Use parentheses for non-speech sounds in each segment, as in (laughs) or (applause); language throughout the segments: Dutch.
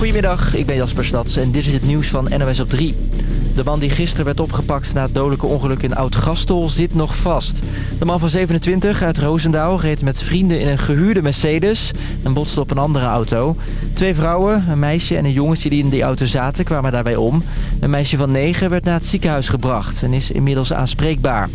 Goedemiddag, ik ben Jasper Stads en dit is het nieuws van NOS op 3. De man die gisteren werd opgepakt na het dodelijke ongeluk in Oud-Gastel zit nog vast. De man van 27 uit Roosendaal reed met vrienden in een gehuurde Mercedes en botste op een andere auto. Twee vrouwen, een meisje en een jongetje die in die auto zaten, kwamen daarbij om. Een meisje van 9 werd naar het ziekenhuis gebracht en is inmiddels aanspreekbaar.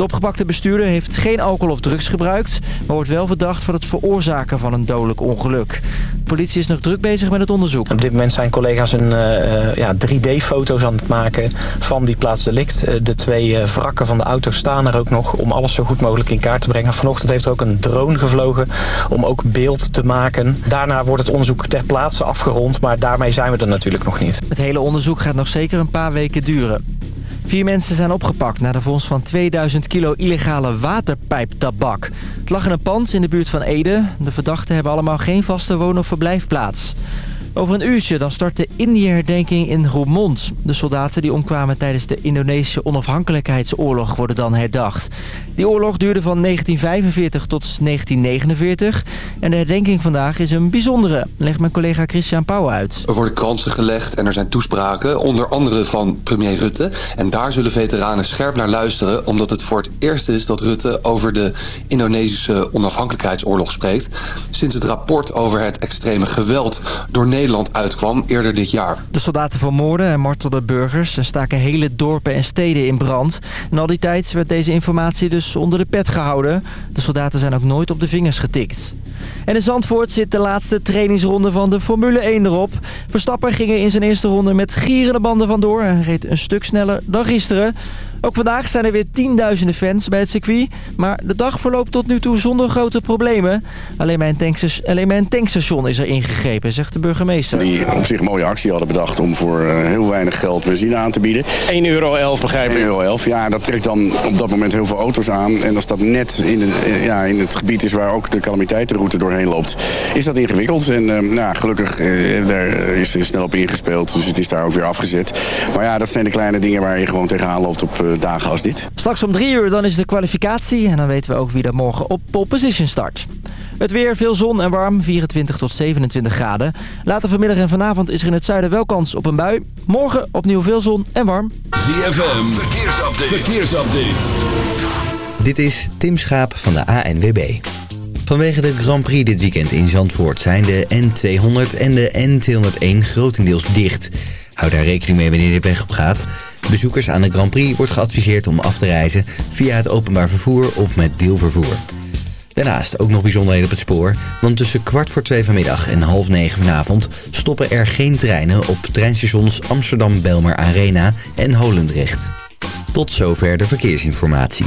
De opgepakte bestuurder heeft geen alcohol of drugs gebruikt... maar wordt wel verdacht van het veroorzaken van een dodelijk ongeluk. De politie is nog druk bezig met het onderzoek. Op dit moment zijn collega's een uh, ja, 3D-foto's aan het maken van die plaats delict. Uh, de twee uh, wrakken van de auto staan er ook nog om alles zo goed mogelijk in kaart te brengen. Vanochtend heeft er ook een drone gevlogen om ook beeld te maken. Daarna wordt het onderzoek ter plaatse afgerond, maar daarmee zijn we er natuurlijk nog niet. Het hele onderzoek gaat nog zeker een paar weken duren. Vier mensen zijn opgepakt na de vondst van 2000 kilo illegale waterpijptabak. Het lag in een pand in de buurt van Ede. De verdachten hebben allemaal geen vaste woon- of verblijfplaats. Over een uurtje dan start de Indië-herdenking in Roermond. De soldaten die omkwamen tijdens de Indonesische onafhankelijkheidsoorlog worden dan herdacht. Die oorlog duurde van 1945 tot 1949. En de herdenking vandaag is een bijzondere, legt mijn collega Christian Pauw uit. Er worden kransen gelegd en er zijn toespraken, onder andere van premier Rutte. En daar zullen veteranen scherp naar luisteren... omdat het voor het eerst is dat Rutte over de Indonesische onafhankelijkheidsoorlog spreekt... sinds het rapport over het extreme geweld door Nederland uitkwam eerder dit jaar. De soldaten vermoorden en martelden burgers en staken hele dorpen en steden in brand. En al die tijd werd deze informatie dus onder de pet gehouden. De soldaten zijn ook nooit op de vingers getikt. En in Zandvoort zit de laatste trainingsronde van de Formule 1 erop. Verstappen ging er in zijn eerste ronde met gierende banden vandoor... en reed een stuk sneller dan gisteren. Ook vandaag zijn er weer tienduizenden fans bij het circuit. Maar de dag verloopt tot nu toe zonder grote problemen. Alleen bij een tankstation, tankstation is er ingegrepen, zegt de burgemeester. Die op zich een mooie actie hadden bedacht om voor heel weinig geld benzine aan te bieden. 1,11 euro begrijp ik. 1,11 euro, ja. Dat trekt dan op dat moment heel veel auto's aan. En als dat net in het, ja, in het gebied is waar ook de calamiteitenroute doorheen loopt, is dat ingewikkeld. En uh, nou, gelukkig uh, daar is er snel op ingespeeld. Dus het is daar ook weer afgezet. Maar ja, dat zijn de kleine dingen waar je gewoon tegenaan loopt op uh, dagen als dit. Straks om drie uur dan is de kwalificatie. En dan weten we ook wie er morgen op pole position start. Het weer, veel zon en warm, 24 tot 27 graden. Later vanmiddag en vanavond is er in het zuiden wel kans op een bui. Morgen opnieuw veel zon en warm. ZFM, verkeersupdate. verkeersupdate. Dit is Tim Schaap van de ANWB. Vanwege de Grand Prix dit weekend in Zandvoort zijn de N200 en de N201 grotendeels dicht. Hou daar rekening mee wanneer je de weg op gaat. Bezoekers aan de Grand Prix wordt geadviseerd om af te reizen via het openbaar vervoer of met deelvervoer. Daarnaast ook nog bijzonderheden op het spoor, want tussen kwart voor twee vanmiddag en half negen vanavond stoppen er geen treinen op treinstations Amsterdam Belmer Arena en Holendrecht. Tot zover de verkeersinformatie.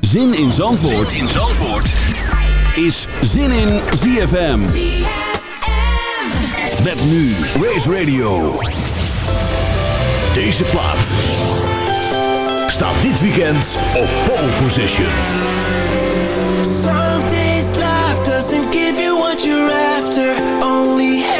Zin in Zandvoort, zin in Zandvoort. is Zin in ZFM. Met nu Race Radio. Deze plaat staat dit weekend op pole position. Some days life doesn't give you what you're after. Only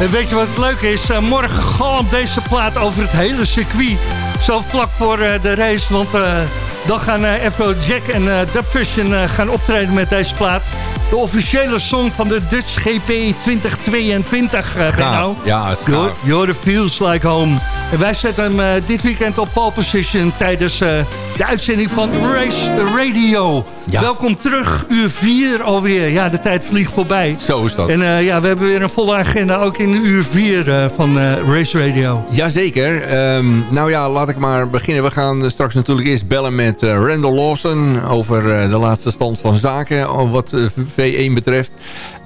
En weet je wat het leuke is? Uh, morgen galmt deze plaat over het hele circuit. Zo vlak voor uh, de race, want uh, dan gaan Afro Jack en Dub Vision gaan optreden met deze plaat. De officiële song van de Dutch GP 2022, uh, Benno. Ja, You're, you're the feels like home. En wij zetten hem uh, dit weekend op pole position tijdens uh, de uitzending van Race Radio. Ja. Welkom terug, uur 4 alweer. Ja, de tijd vliegt voorbij. Zo is dat. En uh, ja, we hebben weer een volle agenda, ook in uur 4 van Race Radio. Jazeker. Um, nou ja, laat ik maar beginnen. We gaan straks natuurlijk eerst bellen met Randall Lawson... over de laatste stand van zaken, wat V1 betreft.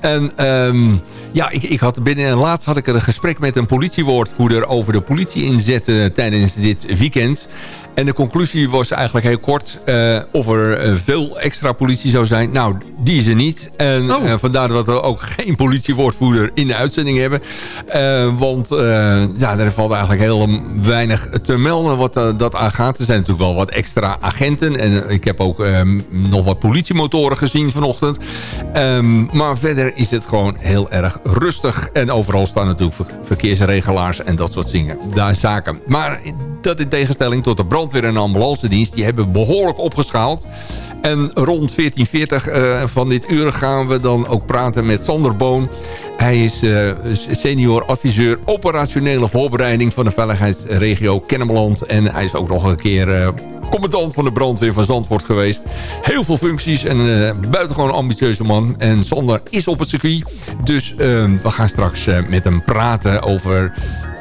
En um, ja, ik, ik had binnen laatst had ik een gesprek met een politiewoordvoerder over de politieinzetten tijdens dit weekend. En de conclusie was eigenlijk heel kort uh, of er uh, veel extra politie zou zijn. Nou, die is er niet. En oh. uh, vandaar dat we ook (laughs) geen politiewoordvoerder in de uitzending hebben. want ja, er valt eigenlijk heel weinig te melden wat dat aangaat. Er zijn natuurlijk wel wat extra agenten. En ik heb ook nog wat politiemotoren gezien vanochtend. Um, maar verder is het gewoon heel erg rustig. En overal staan natuurlijk verkeersregelaars en dat soort dingen. Daar zaken. Maar dat in tegenstelling tot de brandweer en ambulance dienst... die hebben behoorlijk opgeschaald. En rond 14.40 uh, van dit uur gaan we dan ook praten met Sander Boon. Hij is uh, senior adviseur operationele voorbereiding van de veiligheidsregio Kennemerland. En hij is ook nog een keer uh, commandant van de brandweer van Zandvoort geweest. Heel veel functies en uh, buitengewoon ambitieuze man. En Sander is op het circuit. Dus we gaan straks met hem praten over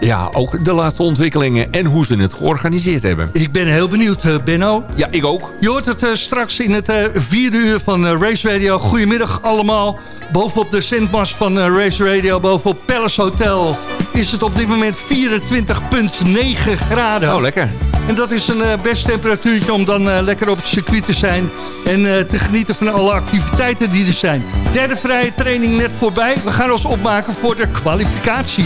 ja, ook de laatste ontwikkelingen en hoe ze het georganiseerd hebben. Ik ben heel benieuwd, uh, Benno. Ja, ik ook. Je hoort het uh, straks in het uh, vierde uur van Race Radio. Goedemiddag allemaal. Bovenop de Sintmas van Race Radio, bovenop Palace Hotel... is het op dit moment 24,9 graden. Oh, lekker. En dat is een best temperatuurtje om dan lekker op het circuit te zijn... en te genieten van alle activiteiten die er zijn. Derde vrije training net voorbij. We gaan ons opmaken voor de kwalificatie.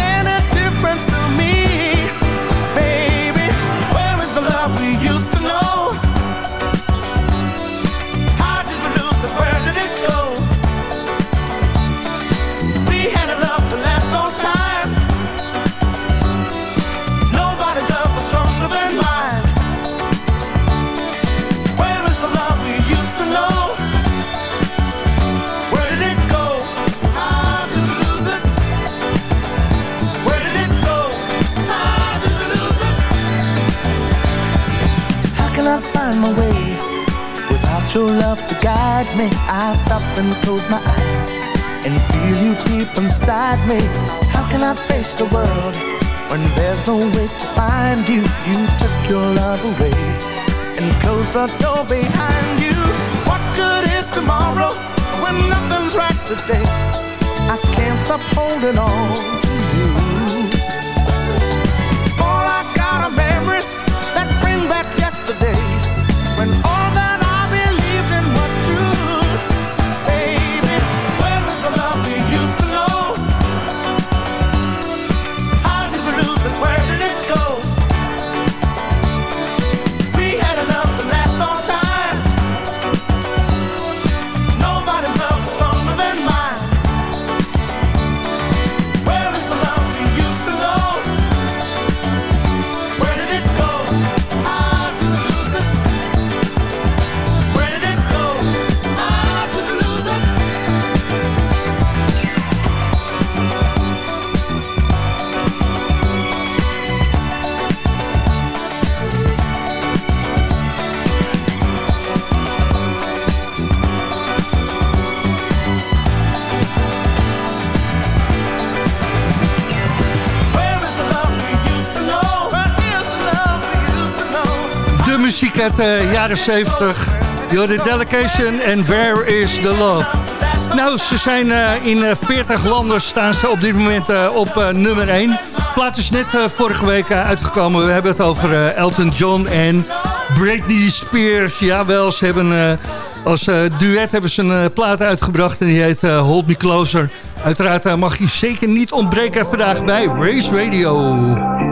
friends my way without your love to guide me? I stop and close my eyes and feel you deep inside me. How can I face the world when there's no way to find you? You took your love away and closed the door behind you. What good is tomorrow when nothing's right today? I can't stop holding on de jaren 70. You're the delegation and where is the love? Nou, ze zijn eh, in 40 landen staan ze op dit moment eh, op eh, nummer 1. Plaat is net vorige week uitgekomen. We hebben het over Elton John en Britney Spears. Jawel, ze hebben als duet hebben ze een plaat uitgebracht en die heet Hold Me Closer. Uiteraard mag je zeker niet ontbreken vandaag bij Race Radio.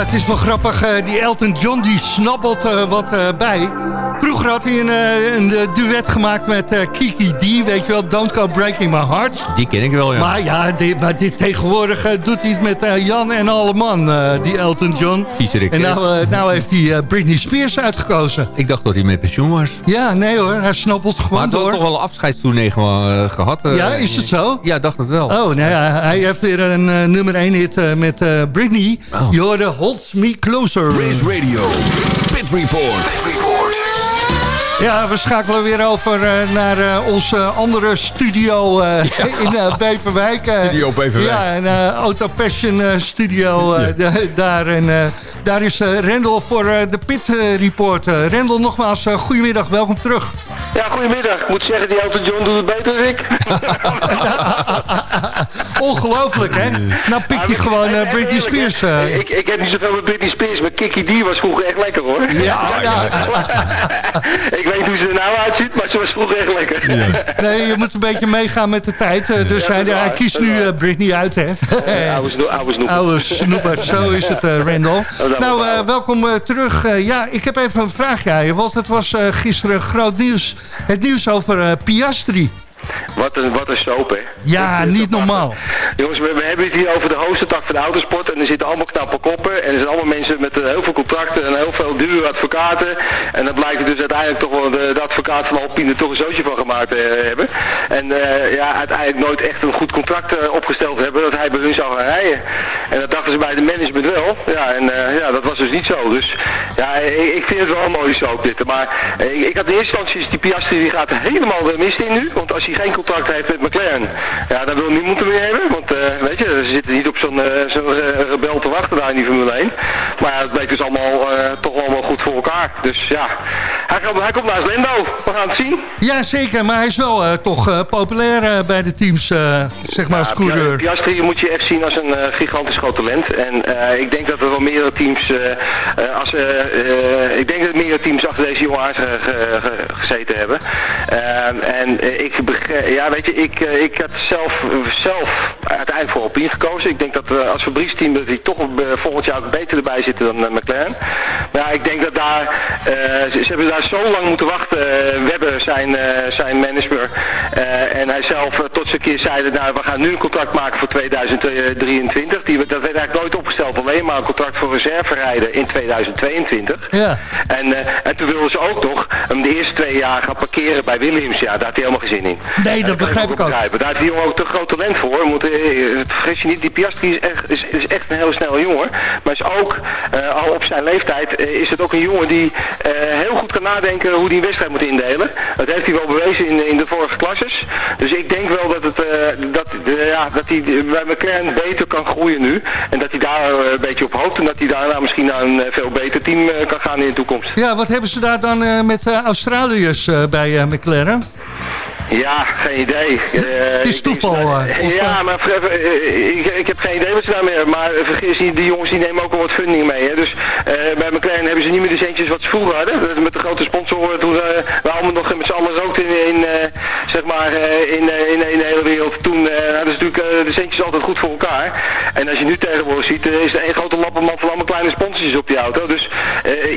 Het is wel grappig. Uh, die Elton John die snabbelt uh, wat bij. Vroeger had hij een, een duet gemaakt met Kiki D. Weet je wel, Don't Go Breaking My Heart. Die ken ik wel, ja. Maar ja, dit, maar dit tegenwoordig doet hij het met Jan en alle man, die Elton John. Viezerik. En nou, nou heeft hij Britney Spears uitgekozen. Ik dacht dat hij met pensioen was. Ja, nee hoor, hij snappelt gewoon maar door. Maar toch wel een afscheidstournee gehad. ja, is het zo? Ja, dacht het wel. Oh, nou ja, hij heeft weer een nummer 1 hit met Britney. Oh. Je hoorde Holds Me Closer. Race Radio, Pit Report. Pit Report. Ja, we schakelen weer over uh, naar uh, onze andere studio uh, ja. in Beverwijk. studio Beverwijk. Ja, een Auto Passion studio ja. daar. En daar is Rendel voor de Pit Report. Rendel, nogmaals, goedemiddag, welkom terug. Ja, goedemiddag. Ik moet zeggen, die Elton John doet het beter dan ik. (laughs) Ongelooflijk, hè? Nou pik je gewoon uh, Britney Spears. Uh. Ik, ik heb niet zoveel met Britney Spears, maar Kiki D was vroeger echt lekker, hoor. Ja, ja. (laughs) ik weet hoe ze er nou uitziet, maar ze was vroeger echt lekker. Ja. Nee, je moet een beetje meegaan met de tijd. Uh, dus hij, hij, kiest nu uh, Britney uit, hè? oude, sno oude snoeper. Oude snoeper, zo (laughs) is het, Randall. nou, welkom terug. ja, ik heb even een vraag aan je, want het was gisteren groot nieuws. Het nieuws over Piastri. Wat een, wat een soap, hè. Ja, niet normaal. Jongens, we, we hebben het hier over de hoogste tak van de autosport. En er zitten allemaal knappe koppen. En er zijn allemaal mensen met eh, heel veel contracten en heel veel dure advocaten. En dan blijkt dus uiteindelijk toch wel de, de advocaat van Alpine toch een zootje van gemaakt uh, hebben. En uh, ja, uiteindelijk nooit echt een goed contract opgesteld hebben dat hij bij hun zou gaan rijden. En dat dachten ze bij de management wel. Ja, en ja, dat was dus niet zo. Dus ja, ik, ik vind het wel een mooie soap dit. Maar ik, ik had in eerste instantie die Piastri die gaat helemaal de mist in nu. Want als hij geen contract heeft met McLaren, ja, dan wil niemand hem meer hebben. Want weet je, ze zitten niet op zo'n zo'n rebel te wachten daar in die Formule 1. Maar het bleek dus allemaal toch allemaal goed voor elkaar. Dus ja, hij, komt, hij komt naar Lendo. We gaan het zien. Ja, zeker. Maar hij is wel toch populair bij de teams, zeg maar, als coureur. Piastri moet je echt zien als een gigantisch groot talent. En ik denk dat er wel meerdere teams, als, ik denk dat meerdere teams achter deze jongen aan gezeten hebben. en ik, ja, weet je, ik, ik had zelf, zelf uiteindelijk voor Alpine gekozen. Ik denk dat als Fabrice team dat hij toch volgend jaar beter erbij zitten dan uh, McLaren. Maar ja, ik denk dat daar, uh, ze, hebben daar zo lang moeten wachten. Uh, Webber, zijn, zijn manager, en hij zelf tot zijn keer zeiden, nou we gaan nu een contract maken voor 2023. Die, dat werd eigenlijk nooit opgesteld, alleen maar een contract voor reserve rijden in 2022. Ja. En, en toen wilden ze ook nog hem de eerste twee jaar gaan parkeren bij Williams. Ja, daar had hij helemaal geen zin in. Nee, dat, begrijp ik ook. Begrijpen. Daar heeft die jongen ook te groot talent voor. Moet, vergis je niet, die Piastri is echt, is, is echt een heel snelle jongen. Maar is ook, uh, al op zijn leeftijd, is het ook een jongen die heel goed kan nadenken hoe hij een wedstrijd moet indelen. Dat heeft hij wel bewezen in, in de vorige klasses. Dus ik denk wel dat, het, dat, ja, dat hij bij McLaren beter kan groeien nu. En dat hij daar een beetje op hoopt. En dat hij daarna misschien naar een veel beter team kan gaan in de toekomst. Ja, wat hebben ze daar dan met Australiërs bij McLaren? Ja, geen idee. Uh, het is toeval. Uh, ja, maar uh, ik, ik, heb geen idee wat ze daarmee hebben. Maar vergis niet, die jongens die nemen ook al wat funding mee. Hè. Dus bij McLaren hebben ze niet meer de centjes wat ze vroeger hadden. Met de grote sponsoren toen we allemaal nog met z'n allen rookten in, in zeg maar, in, in, in, de hele wereld. Toen hadden ze natuurlijk de centjes altijd goed voor elkaar. En als je nu tegenwoordig ziet, is er één grote lappenmand van allemaal kleine sponsortjes op die auto. Dus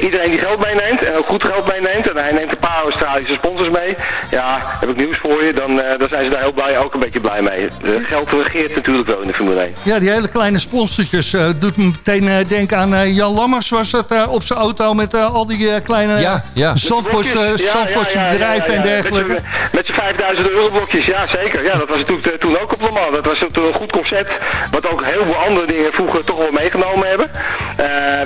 iedereen die geld meeneemt, en ook goed geld meeneemt, en hij neemt een paar Australische sponsors mee. Ja, heb ik nieuws voor je, dan, uh, dan zijn ze daar heel blij, ook een beetje blij mee. Uh, geld regeert natuurlijk wel in de Formule 1. Ja, die hele kleine sponsortjes uh, doet me meteen denken aan Jan Lammers. Was dat op zijn auto met al die kleine ja, ja. bedrijven en dergelijke? Met z'n 5000 euro blokjes, ja zeker. Ja, dat was natuurlijk toen ook op Le Mans. Dat was een goed concept, wat ook heel veel andere dingen vroeger toch wel meegenomen hebben.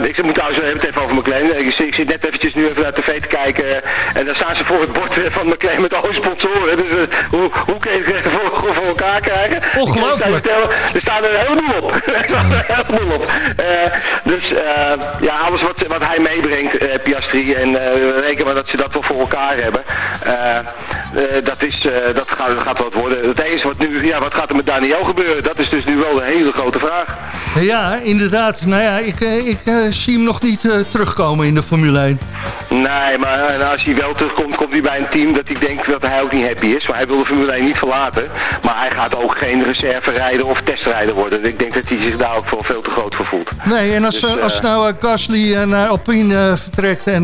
ik moet trouwens even, even over McLaren. Ik, ik, zit net eventjes nu even naar tv te kijken en dan staan ze voor het bord van McLaren met alle sponsoren. Dus hoe, hoe kun je het voor, voor elkaar krijgen? Ongelooflijk. Er staan er helemaal op. (laughs) er staan er helemaal op. Uh, dus uh, ja, alles wat, wat hij meebrengt, Piastri, en we rekenen maar dat ze dat wel voor elkaar hebben. Dat, is, dat gaat, gaat wat worden. Het enige wat nu, ja, wat gaat er met Daniel gebeuren? Dat is dus nu wel een hele grote vraag. Ja, inderdaad. Nou ja, ik, ik zie hem nog niet terugkomen in de Formule 1. Nee, maar als hij wel terugkomt, komt hij bij een team dat ik denk dat hij ook niet happy is. Maar hij wil de Formule 1 niet verlaten. Maar hij gaat ook geen reserverijder of testrijder worden. Ik denk dat hij zich daar ook voor veel te groot voor voelt. Nee, en als, dus, als nou Gasly naar Alpine vertrekt en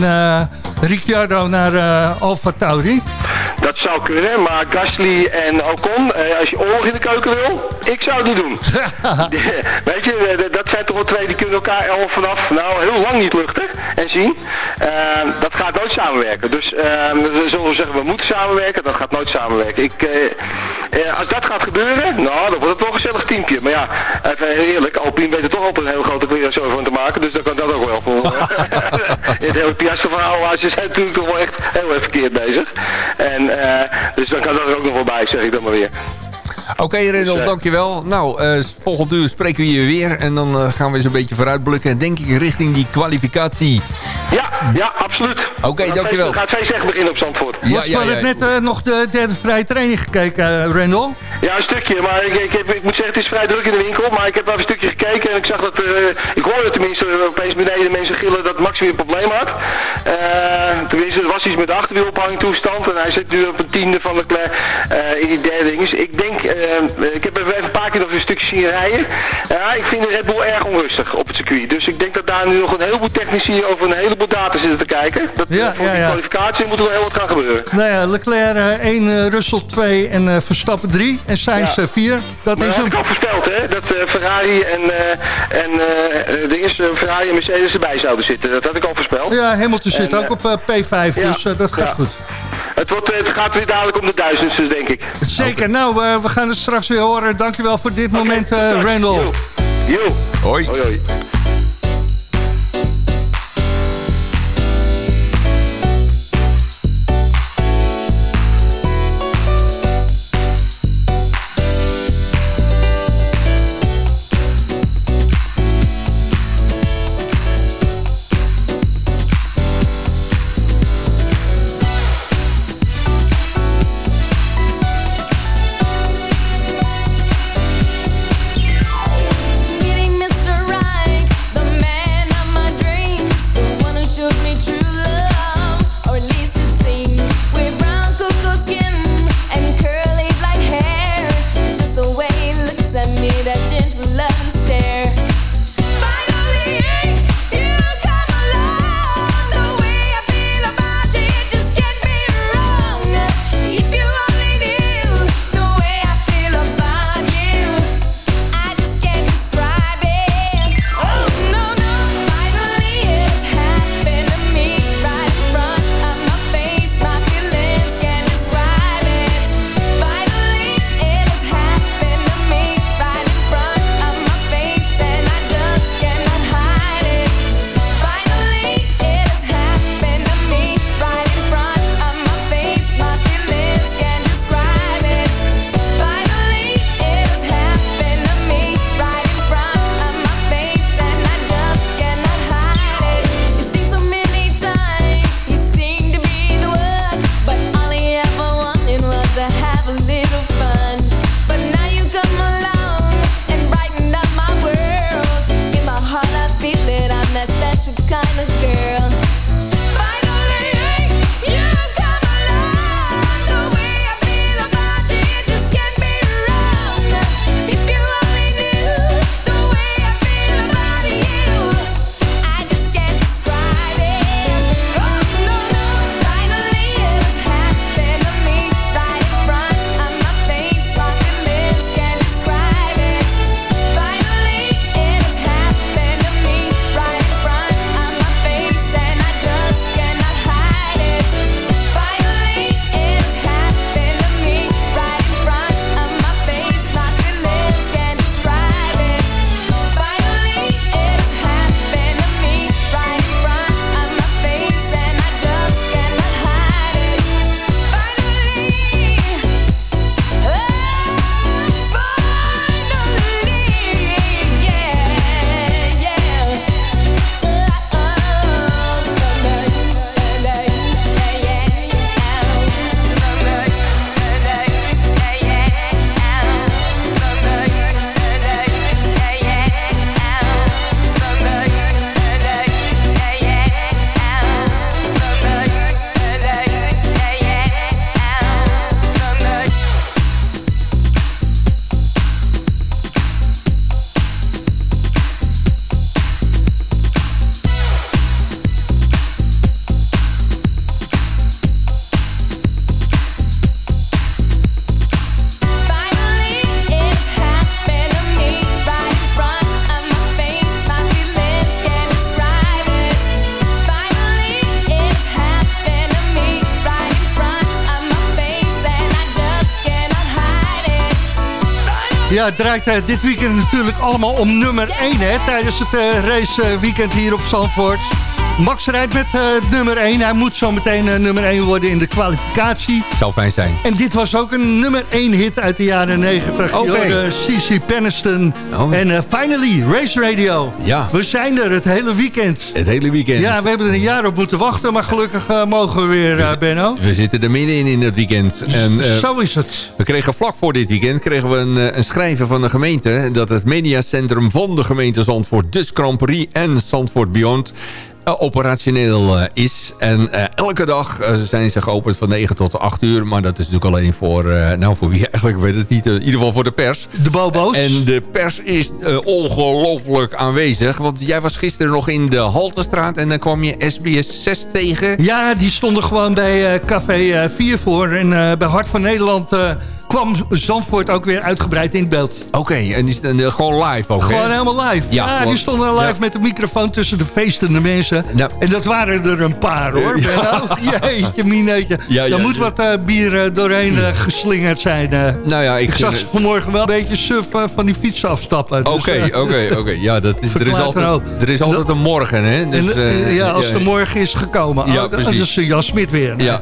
Ricciardo naar Alfa Tauri? Dat zou kunnen, maar Gasly en Ocon, als je oorlog in de keuken wil, ik zou het niet doen. (laughs) Weet je, dat zijn toch wel twee die kunnen elkaar al vanaf, nou, heel lang niet luchten en zien. dat gaat nooit samenwerken. Dus we zullen zeggen, we moeten samenwerken, dat gaat nooit samenwerken. Ik, uh, als dat gaat gebeuren, nou, dan wordt het toch een gezellig teampje. Maar ja, even eerlijk, Alpine weet er toch altijd een heel grote kleren van te maken, dus dan kan dat ook wel. (laughs) (laughs) Het hele Piastri verhaal, ze zijn natuurlijk toch wel echt heel erg verkeerd bezig. En, uh, dus dan kan dat er ook nog wel bij, zeg ik dan maar weer. Oké, okay, dus, dankjewel. Nou, uh, volgend uur spreken we je weer. En dan uh, gaan we eens een beetje vooruitblikken. Denk ik richting die kwalificatie. Ja, ja, absoluut. Oké, okay, dankjewel. Gaat twee zeggen beginnen op Zandvoort. Ja, Was ja, ja, net uh, nog de derde vrije training gekeken, Rendel? Ja, een stukje. Maar ik, ik, heb, ik, moet zeggen, het is vrij druk in de winkel. Maar ik heb wel een stukje gekeken. En ik zag dat, ik hoorde tenminste opeens beneden mensen gillen dat Max weer een probleem had. tenminste, er was iets met de achterwielophanging toestand. En hij zit nu op een tiende van de Leclerc eh, in die derde ding. Dus ik denk, eh, ik heb even een paar keer nog een stukje zien rijden. Ja, ik vind de Red Bull erg onrustig op het circuit. Dus ik denk dat daar nu nog een heleboel technici over een heleboel data zitten te kijken. Dat, Ja, voor ja, die kwalificatie moet er wel heel wat gaan gebeuren. Nou ja, Leclerc eh, 1, Russell 2 en eh, Verstappen 3 en Sainz Ja. eh, 4. Dat Maar is dat heb ik al voorspeld, hè? Dat eh, Ferrari en, eh, en eh, de eerste Ferrari en Mercedes erbij zouden zitten. Dat had ik al voorspeld. Ja, Hamilton zit En, ook op eh, P5, ja, dus eh, dat gaat ja. goed. Het, wordt, eh, het gaat weer dadelijk om de duizendste, denk ik. Zeker, nou, eh, we gaan het straks weer horen. Dankjewel voor dit moment, eh, Randall. Yo. Hoi. Hoi, hoi. Ja, het draait eh, dit weekend natuurlijk allemaal om nummer 1 hè, tijdens het eh, raceweekend hier op Zandvoort. Max rijdt met eh, nummer 1. Hij moet zo meteen eh, nummer 1 worden in de kwalificatie. Zou fijn zijn. En dit was ook een nummer 1 hit uit de jaren 90. Oké. Okay. C.C. Peniston. Oh. En eh, finally, Race Radio. Ja. We zijn er het hele weekend. Het hele weekend. Ja, we hebben er een jaar op moeten wachten, maar gelukkig mogen we weer, Benno. We zitten er middenin in het weekend. En, Zo is het. We kregen vlak voor dit weekend kregen we een, een schrijven van de gemeente... dat het mediacentrum van de gemeente Zandvoort... dus Grand Prix en Zandvoort Beyond... eh, operationeel eh, is. En eh, elke dag zijn ze geopend van 9 tot 8 uur. Maar dat is natuurlijk alleen voor, nou voor wie (laughs) eigenlijk weet het niet. in ieder geval voor de pers. De bobo's. En de pers is ongelooflijk aanwezig. Want jij was gisteren nog in de Haltestraat en dan kwam je SBS 6 tegen. Ja, die stonden gewoon bij Café eh, 4 voor. En bij Hart van Nederland kwam Zandvoort ook weer uitgebreid in het beeld. Oké, en die staan eh, gewoon live ook? Gewoon helemaal live. Ja, Ja, die stonden live ja. met de microfoon tussen de feestende mensen. Ja. En dat waren er een paar hoor. (laughs) (laughs) Jeetje, mineetje. Ja, ja, Daar moet wat eh, bier eh, doorheen geslingerd zijn. Nou ja, ik, ik zag ze vanmorgen wel een beetje suf van die fiets afstappen. Dus, Oké, oké, oké. (laughs) Ja, dat is, er, is altijd, er is altijd een morgen, hè? Dus, en, ja, als de morgen is gekomen. Ja, Oh, dat is Jan Smit weer. Ja, ja.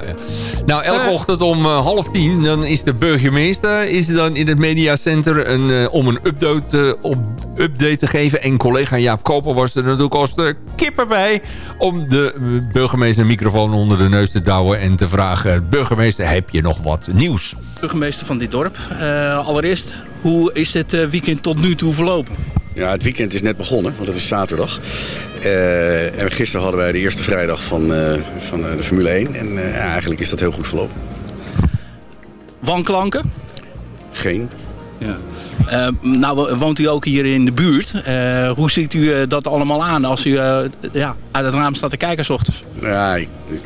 Nou, elke Eh. ochtend om eh, half tien, dan is de burgemeester is dan in het mediacenter een, eh, om een update, op, update te geven. En collega Jaap Koper was er natuurlijk als de kippen bij om de burgemeester een microfoon onder de neus te douwen en te vragen, burgemeester, heb je nog wat nieuws? burgemeester van dit dorp. Eh, allereerst, hoe is het weekend tot nu toe verlopen? Ja, het weekend is net begonnen, want het is zaterdag. Eh, en gisteren hadden wij de eerste vrijdag van, eh, van eh, de Formule 1. En ja, eigenlijk is dat heel goed verlopen. Wanklanken? Geen. Ja. Nou woont u ook hier in de buurt. Hoe ziet u dat allemaal aan als u ja, uit het raam staat te kijken s ochtends? Ja, ik, ik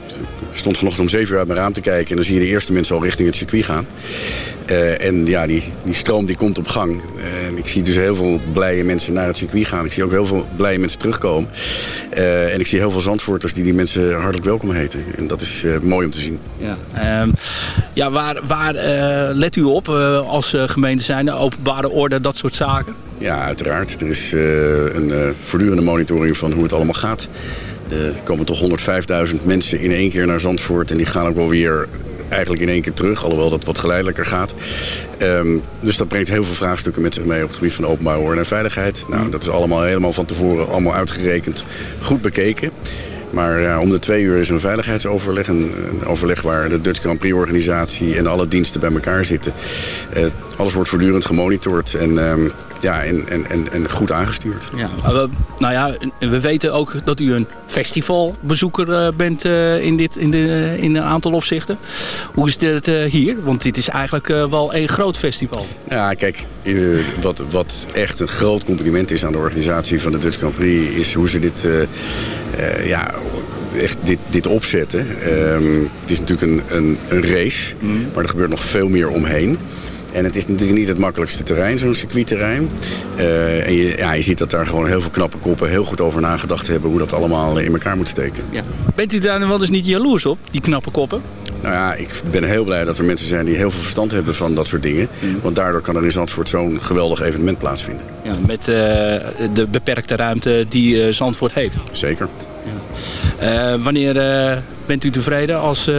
stond vanochtend om 7 uur uit mijn raam te kijken. En dan zie je de eerste mensen al richting het circuit gaan. Eh, en ja, die, die stroom die komt op gang. Eh, en ik zie dus heel veel blije mensen naar het circuit gaan. Ik zie ook heel veel blije mensen terugkomen. Eh, en ik zie heel veel zandvoorters die die mensen hartelijk welkom heten. En dat is mooi om te zien. Ja, Ehm, ja waar, waar let u op als gemeente zijn? Openbare orde, dat soort zaken? Ja, uiteraard. Er is een voortdurende monitoring van hoe het allemaal gaat. Er komen toch 105.000 mensen in één keer naar Zandvoort. En die gaan ook wel weer eigenlijk in één keer terug. Alhoewel dat wat geleidelijker gaat. Ehm, dus dat brengt heel veel vraagstukken met zich mee op het gebied van openbare orde en veiligheid. Nou, dat is allemaal helemaal van tevoren allemaal uitgerekend. Goed bekeken. Maar ja, om de twee uur is een veiligheidsoverleg. Een, een overleg waar de Dutch Grand Prix organisatie en alle diensten bij elkaar zitten. Eh, alles wordt voortdurend gemonitord en, ehm, ja, en, en, en, en goed aangestuurd. Ja, we, nou ja, we weten ook dat u een festivalbezoeker eh, bent eh, in, dit, in, de, in een aantal opzichten. Hoe is dit eh, hier? Want dit is eigenlijk eh, wel een groot festival. Ja, kijk, eh, wat, wat echt een groot compliment is aan de organisatie van de Dutch Grand Prix... is hoe ze dit, eh, ja, echt dit, dit opzetten. Ehm, het is natuurlijk een, een, een race, maar er gebeurt nog veel meer omheen. En het is natuurlijk niet het makkelijkste terrein, zo'n circuitterrein. Eh, en je, ja, je ziet dat daar gewoon heel veel knappe koppen heel goed over nagedacht hebben... hoe dat allemaal in elkaar moet steken. Ja. Bent u daar wel eens niet jaloers op, die knappe koppen? Nou ja, ik ben heel blij dat er mensen zijn die heel veel verstand hebben van dat soort dingen. Want daardoor kan er in Zandvoort zo'n geweldig evenement plaatsvinden. Ja, met eh, de beperkte ruimte die eh, Zandvoort heeft. Zeker. Eh, wanneer bent u tevreden als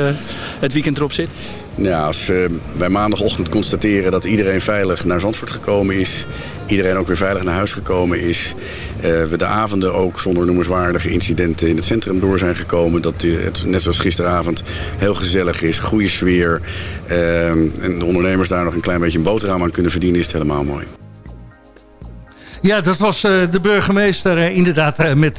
het weekend erop zit? Ja, als eh, wij maandagochtend constateren dat iedereen veilig naar Zandvoort gekomen is... iedereen ook weer veilig naar huis gekomen is... eh, we de avonden ook zonder noemenswaardige incidenten in het centrum door zijn gekomen... dat het net zoals gisteravond heel gezellig is, goede sfeer... eh, en de ondernemers daar nog een klein beetje een boterham aan kunnen verdienen... is het helemaal mooi. Ja, dat was eh, de burgemeester eh, inderdaad eh, met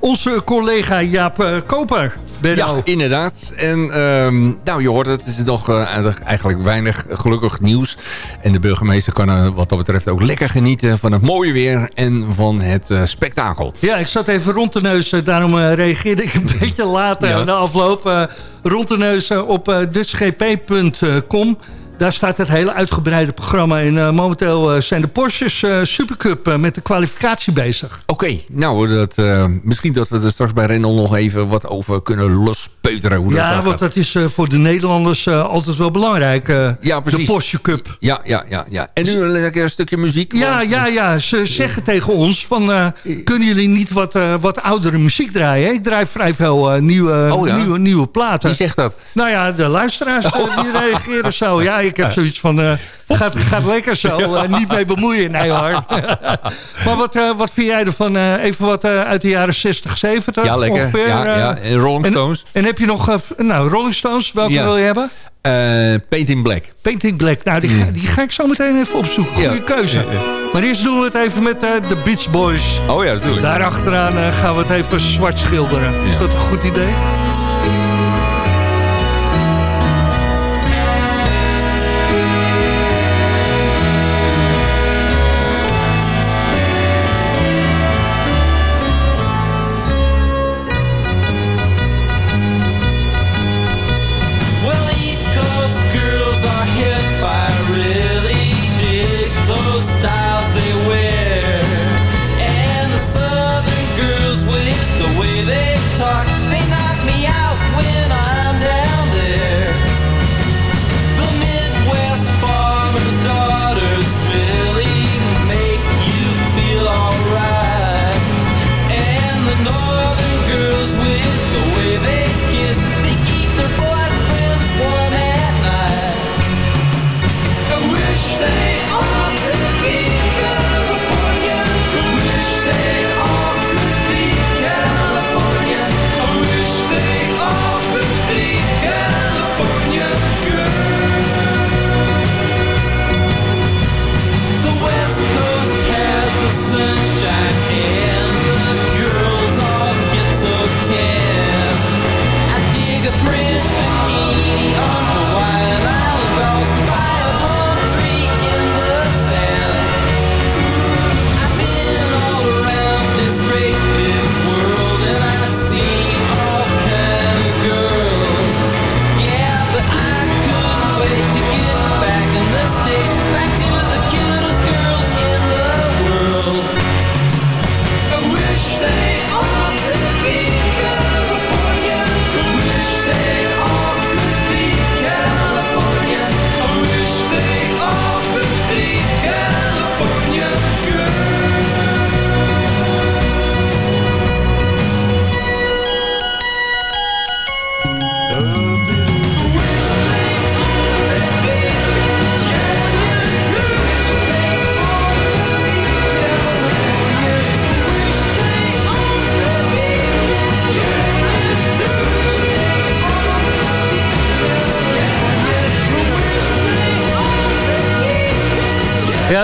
onze collega Jaap Koper. Ja, inderdaad. En ehm, nou, je hoort het, het is nog eigenlijk weinig gelukkig nieuws. En de burgemeester kan er wat dat betreft ook lekker genieten van het mooie weer en van het spektakel. Ja, ik zat even rond de neus, daarom reageerde ik een (laughs) beetje later Ja. aan de afloop. rond de neus op dutchgp.com. Daar staat het hele uitgebreide programma. En eh, momenteel eh, zijn de Porsches eh, Supercup met de kwalificatie bezig. Oké, nou, dat, misschien dat we er straks bij Rendel nog even wat over kunnen lospeuteren. Hoe dat Ja, want dat is voor de Nederlanders altijd wel belangrijk. Ja, precies. De Porsche Cup. Ja, ja, ja, ja. En nu een lekker stukje muziek. Ja, want- ja, ja. Ze zeggen tegen ons van... kunnen jullie niet wat, wat oudere muziek draaien? hè? Ik draai vrij veel nieuwe, Oh ja? nieuwe, nieuwe platen. Wie zegt dat? Nou ja, de luisteraars die (laughs) reageren zo. Ja, ik heb zoiets van... eh, gaat, gaat lekker zo, (laughs) eh, niet mee bemoeien. Nee hoor. (laughs) maar wat, eh, wat vind jij ervan? even wat uit de jaren 60, 70 Ja, lekker. ongeveer, Ja, ja. En Rolling Stones. En, heb je nog... nou, Rolling Stones, welke Ja. wil je hebben? Paint in Black. Paint in Black. Nou, die, ga, die ga ik zo meteen even opzoeken. Goeie Ja. keuze. Ja, ja. Maar eerst doen we het even met de Beach Boys. Oh ja, natuurlijk. Daarachteraan gaan we het even zwart schilderen. Is dat een goed idee?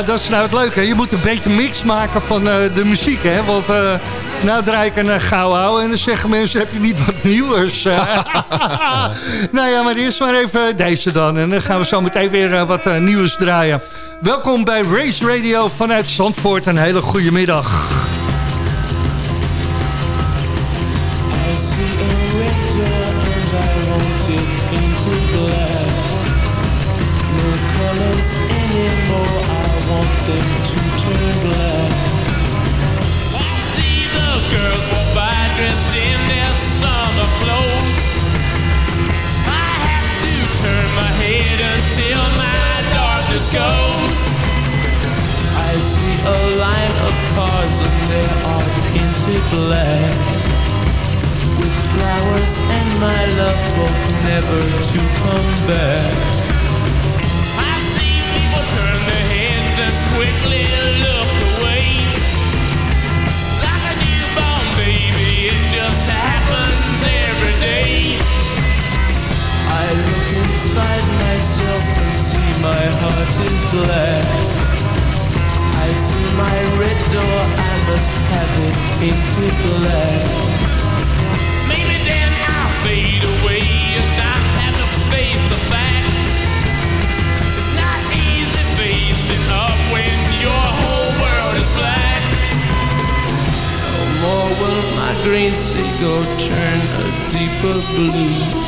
Dat is nou het leuke. Je moet een beetje mix maken van eh, de muziek, hè. Want eh nou draai ik een uh, gauw en dan zeggen mensen, heb je niet wat nieuws? Eh, (laughs) nou ja, maar eerst maar even deze dan. En dan gaan we zo meteen weer eh, wat eh, nieuws draaien. Welkom bij Race Radio vanuit Zandvoort. Een hele goede middag. Goes. I see a line of cars and they are painted black with flowers and my love both never to come back. I see people turn their heads and quickly look away. Like a newborn baby, it just happens every day. I look inside myself my heart is black. I see my red door, I must have it painted black. Maybe then I'll fade away and not have to face the facts. It's not easy facing up when your whole world is black. No more will my green seagull turn a deeper blue.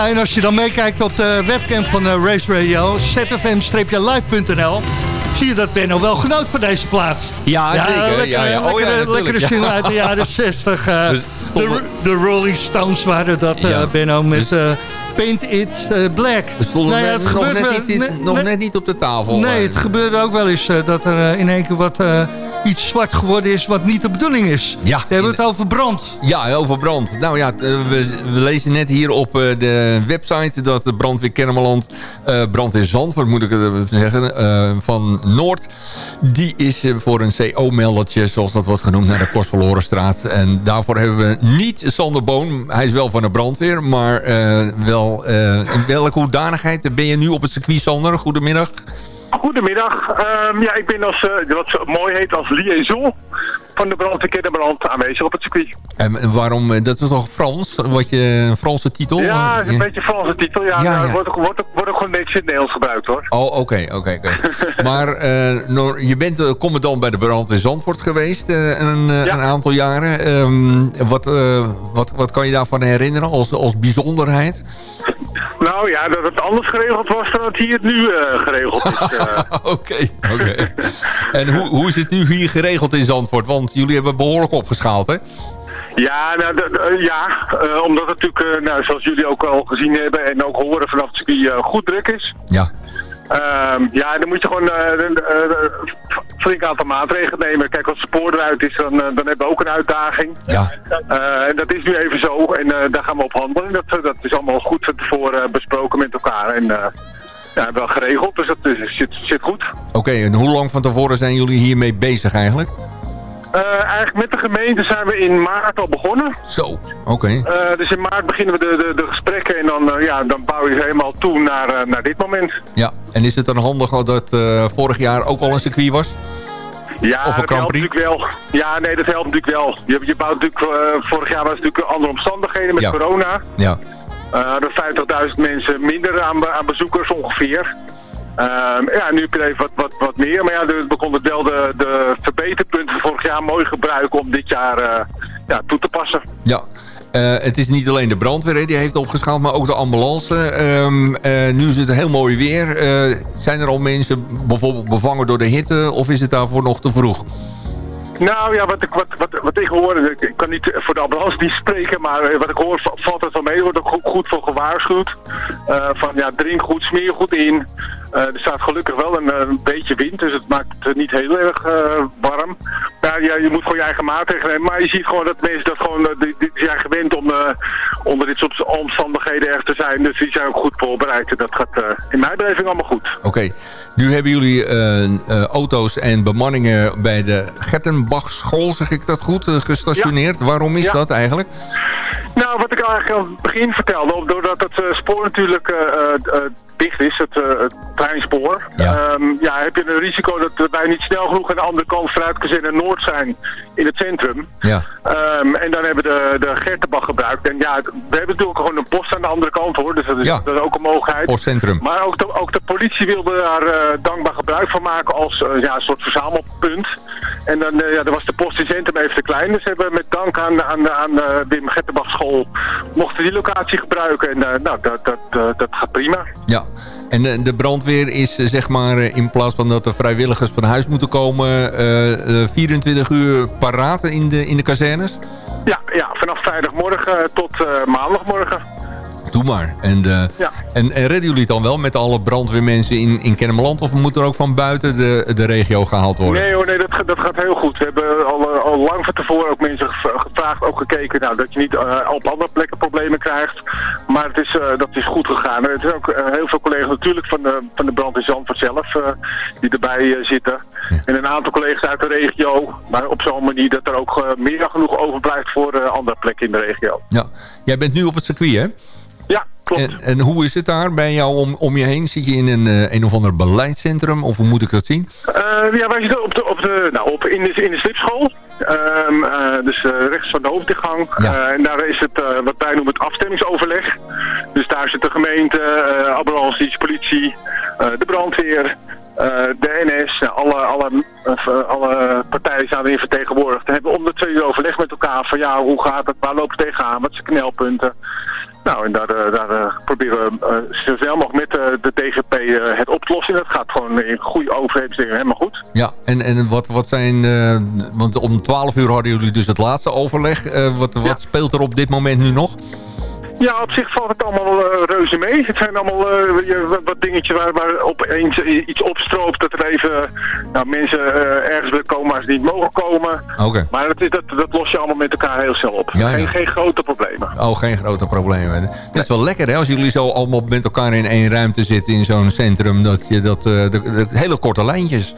Ja, en als je dan meekijkt op de webcam van eh, Race Radio, zfm-live.nl... zie je dat Benno wel genoot van deze plaats. Ja, zeker. Lekker, Ja, ja. Oh, ja, lekkere, lekkere single uit de jaren (laughs) 60. eh, Dus de, de Rolling Stones waren dat, eh. Benno, met Dus- Paint It Black. We stonden Nou ja, het nog, net niet, nog ne- net niet op de tafel. Nee, het gebeurde ook wel eens dat er in één keer wat iets zwart geworden is wat niet de bedoeling is. Ja. We hebben het over brand. Ja, over brand. Nou ja, eh, we, we lezen net hier op eh, de website dat de brandweer Kennemerland, eh brandweer Zandvoort moet ik het zeggen, van Noord, die is voor een CO-meldertje, zoals dat wordt genoemd, naar de Kostverlorenstraat. En daarvoor hebben we niet Sander Boon. Hij is wel van de brandweer, maar wel in welke hoedanigheid ben je nu op het circuit, Sander? Goedemiddag. Goedemiddag. Ehm, ja, ik ben als, eh, wat zo mooi heet als liaison van de brandweer Kennemerland aanwezig op het circuit. En waarom, eh, dat is toch Frans? Wat je, een Franse titel? Ja, is een beetje een Franse titel. Ja, Ja, nou, ja. Wordt, ook, wordt, ook, wordt ook gewoon niks in het Nederlands gebruikt hoor. Oh, oké, oké. (laughs) Maar eh, je bent eh, commandant bij de brandweer Zandvoort geweest eh, een, eh, een aantal jaren. Ehm, wat, eh, wat, wat kan je daarvan herinneren als, als bijzonderheid? Nou ja, dat het anders geregeld was dan het hier het nu eh, geregeld is. (laughs) eh. Oké, oké. En hoe, hoe is het nu hier geregeld in Zandvoort? Want jullie hebben behoorlijk opgeschaald, hè? Ja, nou, de- ja eh, omdat het natuurlijk, eh, nou, zoals jullie ook al gezien hebben en ook horen vanaf het circuit, eh, goed druk is. Ja. Ehm, ja, dan moet je gewoon eh, een een flink aantal maatregelen nemen. Kijk, als het spoor eruit is, dan, eh, dan hebben we ook een uitdaging. Ja. Eh, en dat is nu even zo en eh, daar gaan we op handelen. Dat, eh, dat is allemaal goed van tevoren eh, besproken met elkaar en eh, ja, wel geregeld. Dus dat zit, zit goed. Oké, en hoe lang van tevoren zijn jullie hiermee bezig eigenlijk? Eh, eigenlijk met de gemeente zijn we in maart al begonnen. Zo, oké. Eh, dus in maart beginnen we de, de, de gesprekken en dan, eh, ja, dan bouw je helemaal toe naar, naar dit moment. Ja, en is het dan handig dat vorig jaar ook al een circuit was? Ja, Of een dat helpt natuurlijk wel. Ja, nee, dat helpt natuurlijk wel. Je, je bouwt natuurlijk, vorig jaar was het natuurlijk andere omstandigheden met Ja. corona. Ja. Eh er 50.000 mensen minder aan, aan bezoekers ongeveer. Ehm, ja, nu heb je even wat, wat, wat meer. Maar ja, de- we konden wel de, de verbeterpunten van vorig jaar mooi gebruiken om dit jaar eh, ja, toe te passen. Ja. Eh, het is niet alleen de brandweer hè, die heeft opgeschaald, maar ook de ambulance. Ehm, eh, nu is het heel mooi weer. Zijn er al mensen bijvoorbeeld bevangen door de hitte of is het daarvoor nog te vroeg? Nou ja, wat ik, wat, wat, wat ik hoor, ik, kan niet voor de ambulance niet spreken, maar wat ik hoor va- valt het wel mee. Er wordt ook goed, voor gewaarschuwd. Van ja, drink goed, smeer goed in. Eh, er staat gelukkig wel een, eh, een beetje wind, dus het maakt het niet heel erg eh, warm. Ja, je moet gewoon je eigen maatregelen nemen. Maar je ziet gewoon dat mensen dat gewoon, eh, die, die zijn gewend om onder dit soort omstandigheden erg te zijn. Dus die zijn ook goed voorbereid. En dat gaat in mijn beleving allemaal goed. Oké, nu hebben jullie eh, eh, auto's en bemanningen bij de Gettenbachschool, zeg ik dat goed, eh, gestationeerd. Waarom is Ja. dat eigenlijk? Nou, wat ik eigenlijk aan het begin vertelde, doordat het spoor natuurlijk dicht is, het, het treinspoor, ja. ja, heb je een risico dat wij niet snel genoeg aan de andere kant vanuit Kazerne Noord zijn in het centrum. Ja. Ehm, en dan hebben we de, de Gertenbach gebruikt. En ja, we hebben natuurlijk gewoon een post aan de andere kant hoor, dus dat is, Ja. dat is ook een mogelijkheid. Postcentrum. Maar ook de, ook de politie wilde daar dankbaar gebruik van maken als eh, ja, een soort verzamelpunt. En dan eh, ja, dan was de post in even te klein. Dus hebben we met dank aan, aan, aan de Wim Gettenbach school mochten die locatie gebruiken. En eh, nou, dat, dat, eh, dat gaat prima. Ja, en de, de brandweer is eh, zeg maar eh, in plaats van dat de vrijwilligers van huis moeten komen... eh, eh, 24 uur paraat in de, in de kazernes? Ja, ja vanaf vrijdagmorgen tot eh, maandagmorgen. Doe maar. En, eh, Ja. en, en redden jullie het dan wel met alle brandweermensen in, in Kennemerland... of moet er ook van buiten de, de regio gehaald worden? Nee hoor, nee, dat, dat gaat heel goed. We hebben al, eh, al lang van tevoren ook mensen gev- gevraagd, ook gekeken, nou, dat je niet eh, op andere plekken problemen krijgt. Maar het is, dat is goed gegaan. Het is ook heel veel collega's natuurlijk van de, van de brand in Zandvoort zelf die erbij zitten. En een aantal collega's uit de regio, maar op zo'n manier dat er ook meer dan genoeg overblijft voor andere plekken in de regio. Ja. Jij bent nu op het circuit, hè? Ja, klopt. En, en hoe is het daar bij jou om, om je heen? Zit je in een, eh, een of ander beleidscentrum? Of hoe moet ik dat zien? Eh, ja, wij zitten op de, op de, nou, op, in, de, in de slipschool. Ehm, eh, dus rechts van de hoofdingang. En daar is het, wat wij noemen het afstemmingsoverleg. Dus daar zit de gemeente, eh ambulance, politie, de brandweer, de NS. nou, alle, alle, eh, alle partijen zijn erin vertegenwoordigd. We hebben om de twee uur overleg met elkaar van ja, hoe gaat het, waar lopen we tegenaan, wat zijn knelpunten. Nou, en daar, eh, daar eh, proberen we eh, zo snel mogelijk met eh, de DGP eh, het op te lossen. Dat gaat gewoon in goede overheidsdingen helemaal goed. Ja, en, en wat, wat zijn... eh, want om 12 uur hadden jullie dus het laatste overleg. Eh, wat, wat speelt er op dit moment nu nog? Ja, op zich valt het allemaal eh, reuze mee. Het zijn allemaal eh, wat, dingetjes waar, waar opeens iets opstroopt. Dat er even nou, mensen eh, ergens willen komen waar ze niet mogen komen. Oké. Maar dat, is, dat, dat los je allemaal met elkaar heel snel op. Ja, geen, ja. geen grote problemen. Oh, geen grote problemen. Het is wel lekker hè, als jullie zo allemaal met elkaar in één ruimte zitten in zo'n centrum. Dat je dat, de, de hele korte lijntjes.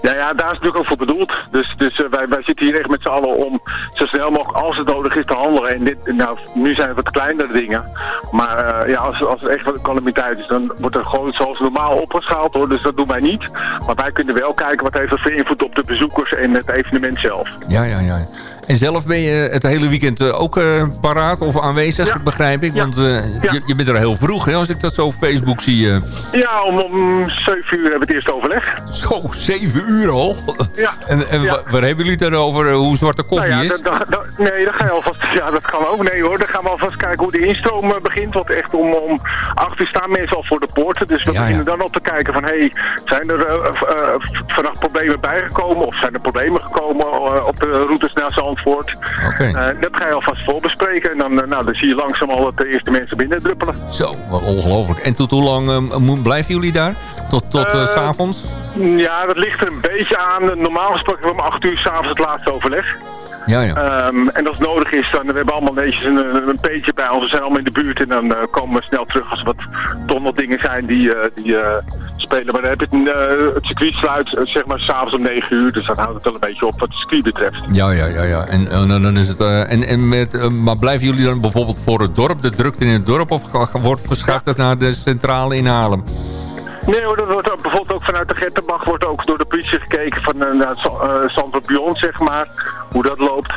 Ja, ja, daar is het natuurlijk ook voor bedoeld. Dus, dus eh, wij, wij zitten hier echt met z'n allen om zo snel mogelijk, als het nodig is, te handelen. En dit, nou, nu zijn het wat kleinere dingen. Maar eh, ja, als, als het echt wat calamiteit is, dan wordt er gewoon zoals normaal opgeschaald hoor. Dus dat doen wij niet. Maar wij kunnen wel kijken wat heeft dat voor invloed op de bezoekers en het evenement zelf. Ja, ja, ja. En zelf ben je het hele weekend eh, ook eh, paraat of aanwezig, begrijp ik? Want eh, je, je bent er heel vroeg, hè, als ik dat zo op Facebook zie. Ja, om, om 7 uur hebben we het eerste overleg. Zo, 7 uur al? Ja. En, en wa- waar hebben jullie het dan over? hoe zwarte koffie nou is? da- da- da- nee, dat ga je alvast. Ja, dat kan ook. Nee hoor, dan gaan we alvast kijken hoe de instroom begint. Want echt om, om 8 uur staan mensen al voor de poorten. Dus we beginnen dan op te kijken van, hé, hey, zijn er vannacht problemen bijgekomen? Of zijn er problemen gekomen op de routes naar Zandvoort? Eh, dat ga je alvast voorbespreken. En dan, eh, nou, dan zie je langzaam al dat de eerste mensen binnen druppelen. Zo, wat ongelooflijk. En tot hoe lang eh, moet- blijven jullie daar? Tot, tot eh, s s'avonds? Ja, dat ligt er een beetje aan. Normaal gesproken hebben we om 8 uur s'avonds het laatste overleg. Ja, ja. Ehm, en als het nodig is, dan we hebben allemaal netjes een, een, een peetje bij ons. We zijn allemaal in de buurt en dan eh, komen we snel terug als er wat toch nog dingen zijn die, eh, die eh, spelen. Maar dan heb je het, het circuit sluit zeg maar s'avonds om 9 uur. Dus dat houdt het wel een beetje op wat het circuit betreft. Ja, ja, ja. ja. En, en dan is het, en, en met, maar blijven jullie dan bijvoorbeeld voor het dorp, de drukte in het dorp, of wordt verschuift naar de centrale in Haarlem? Nee hoor, dat wordt ook, bijvoorbeeld ook vanuit de Gettenbach wordt ook door de politie gekeken van uh, naar uh, Zandvoort Beyond, zeg maar, hoe dat loopt.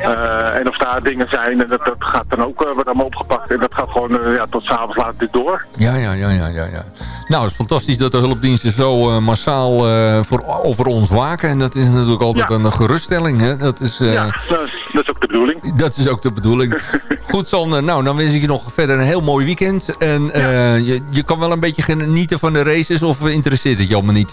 Uh, en of daar dingen zijn, en dat, dat gaat dan ook, uh, wordt allemaal opgepakt. En dat gaat gewoon uh, ja, tot s'avonds laat dit door. Ja, ja, ja, ja, ja, ja. Nou, het is fantastisch dat de hulpdiensten zo uh, massaal voor, over ons waken. En dat is natuurlijk altijd ja. een geruststelling. Hè? Dat is, ja, dat is, dat is ook de bedoeling. Dat is ook de bedoeling. (laughs) Goed, Sander. Nou, dan wens ik je nog verder een heel mooi weekend. En ja. je, je kan wel een beetje genieten van de races of interesseert het je allemaal niet?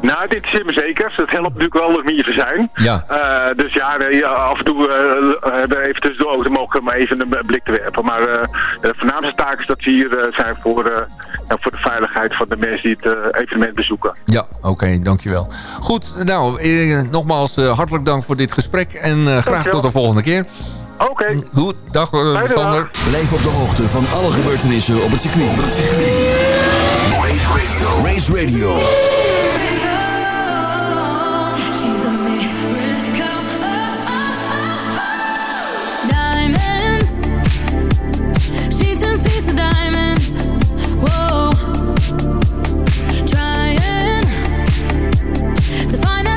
Nou, het interesseert me zeker. Het helpt natuurlijk wel om hier te zijn. Ja. Uh, dus ja, nee, af en toe uh, hebben we even tussendoor ook, dan mogen maar even een blik te werpen. Maar uh, de voornaamste taak is dat we hier zijn voor, ja, voor de veiligheid van de mensen die het evenement bezoeken. Ja, oké, okay, dankjewel. Goed, nou, nogmaals hartelijk dank voor dit gesprek en graag dankjewel. tot de volgende keer. Oké. Okay. Goed, dag Sander. Blijf op de hoogte van alle gebeurtenissen op het circuit. Op het circuit. Radio. Race Radio. Diamonds. She diamonds. Whoa. Trying to find out.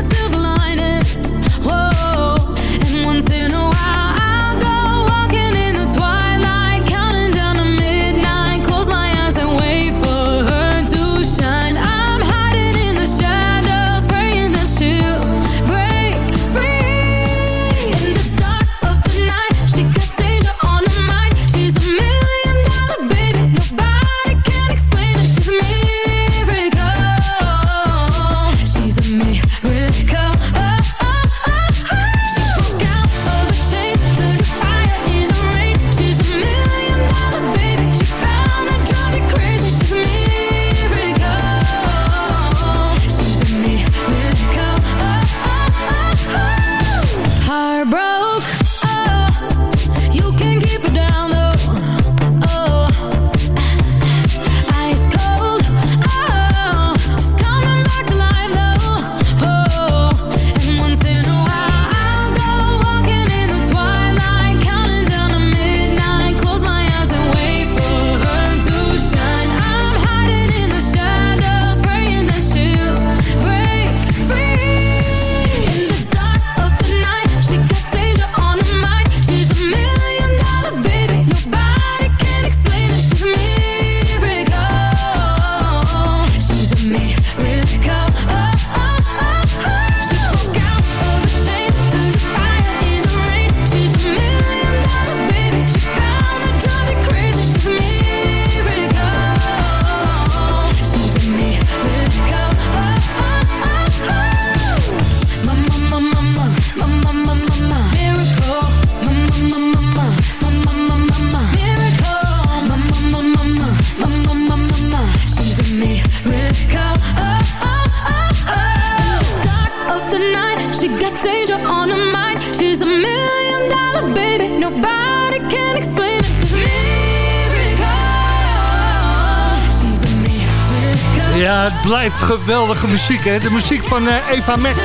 Geweldige muziek, hè? De muziek van eh, Eva Max.